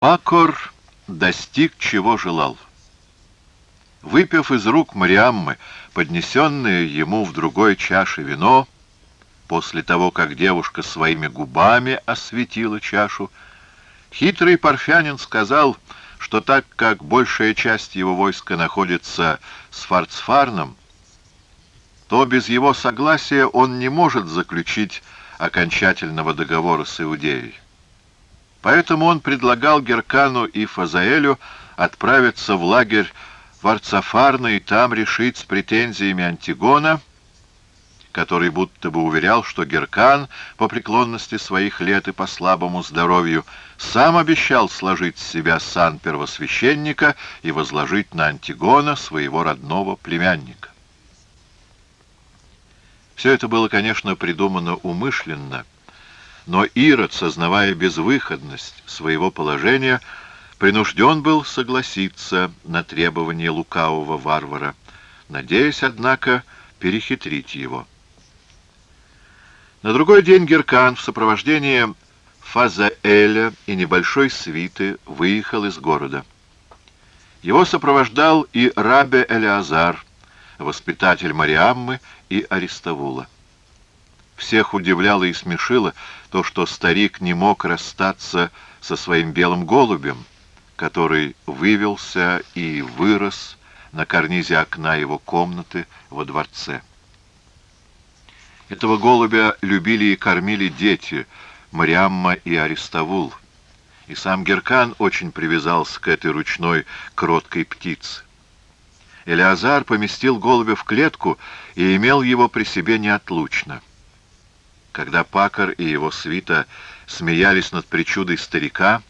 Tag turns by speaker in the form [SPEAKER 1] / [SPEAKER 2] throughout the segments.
[SPEAKER 1] Пакор достиг, чего желал. Выпив из рук Мариаммы, поднесенное ему в другой чаше вино, после того, как девушка своими губами осветила чашу, хитрый парфянин сказал, что так как большая часть его войска находится с Фарцфарном, то без его согласия он не может заключить окончательного договора с Иудеей. Поэтому он предлагал Геркану и Фазаэлю отправиться в лагерь Варцафарна и там решить с претензиями Антигона, который будто бы уверял, что Геркан, по преклонности своих лет и по слабому здоровью, сам обещал сложить с себя сан первосвященника и возложить на Антигона своего родного племянника. Все это было, конечно, придумано умышленно, но Ирод, сознавая безвыходность своего положения, принужден был согласиться на требования лукавого варвара, надеясь, однако, перехитрить его. На другой день Геркан в сопровождении Фазаэля и небольшой свиты выехал из города. Его сопровождал и Рабе Элеазар, воспитатель Мариаммы и Аристовула. Всех удивляло и смешило то, что старик не мог расстаться со своим белым голубем, который вывелся и вырос на карнизе окна его комнаты во дворце. Этого голубя любили и кормили дети, Мариамма и Аристовул, и сам Геркан очень привязался к этой ручной кроткой птице. Элеазар поместил голубя в клетку и имел его при себе неотлучно. Когда Пакар и его свита смеялись над причудой старика,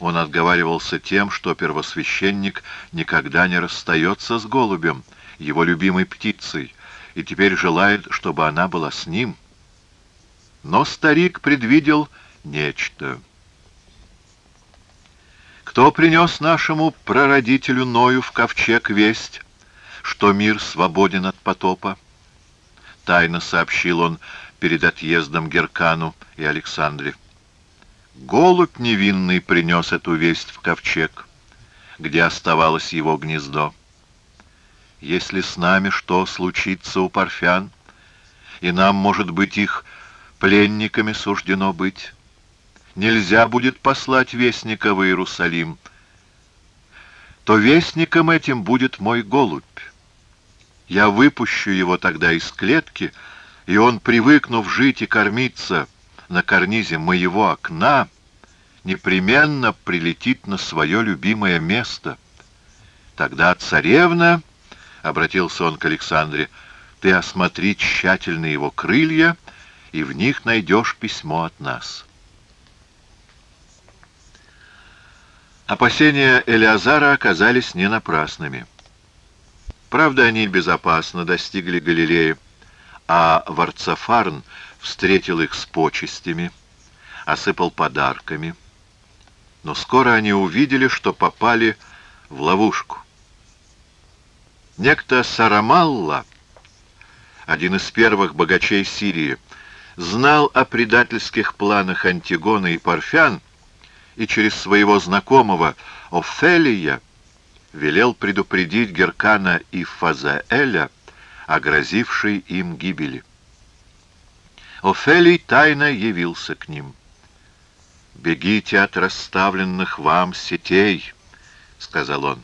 [SPEAKER 1] он отговаривался тем, что первосвященник никогда не расстается с голубем, его любимой птицей, и теперь желает, чтобы она была с ним. Но старик предвидел нечто. Кто принес нашему прародителю Ною в ковчег весть, что мир свободен от потопа? Тайно сообщил он перед отъездом Геркану и Александре. Голубь невинный принес эту весть в ковчег, где оставалось его гнездо. Если с нами что случится у парфян, и нам, может быть, их пленниками суждено быть, нельзя будет послать вестника в Иерусалим, то вестником этим будет мой голубь. Я выпущу его тогда из клетки, и он, привыкнув жить и кормиться, на карнизе моего окна непременно прилетит на свое любимое место. Тогда царевна, — обратился он к Александре, — ты осмотри тщательно его крылья, и в них найдешь письмо от нас. Опасения Элиазара оказались не напрасными. Правда, они безопасно достигли Галилеи, а Варцафарн встретил их с почестями, осыпал подарками. Но скоро они увидели, что попали в ловушку. Некто Сарамалла, один из первых богачей Сирии, знал о предательских планах Антигона и Парфян и через своего знакомого Офелия велел предупредить Геркана и Фазаэля о грозившей им гибели. Офелий тайно явился к ним. «Бегите от расставленных вам сетей», — сказал он.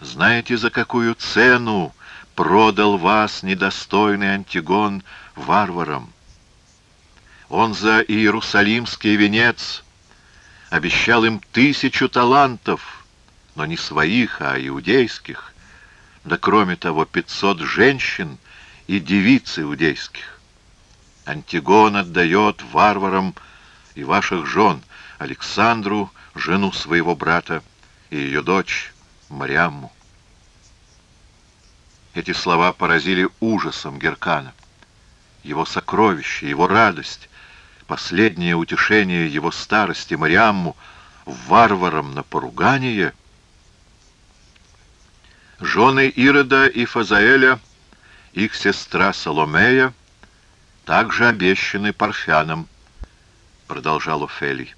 [SPEAKER 1] «Знаете, за какую цену продал вас недостойный Антигон варварам? Он за Иерусалимский венец обещал им тысячу талантов, но не своих, а иудейских, да кроме того пятьсот женщин и девиц иудейских. Антигон отдает варварам и ваших жен, Александру, жену своего брата, и ее дочь Мариамму. Эти слова поразили ужасом Геркана. Его сокровище, его радость, последнее утешение его старости Мариамму, варварам на поругание. Жены Ирода и Фазаэля, их сестра Соломея — также обещаны Парфянам, — продолжал Офелий.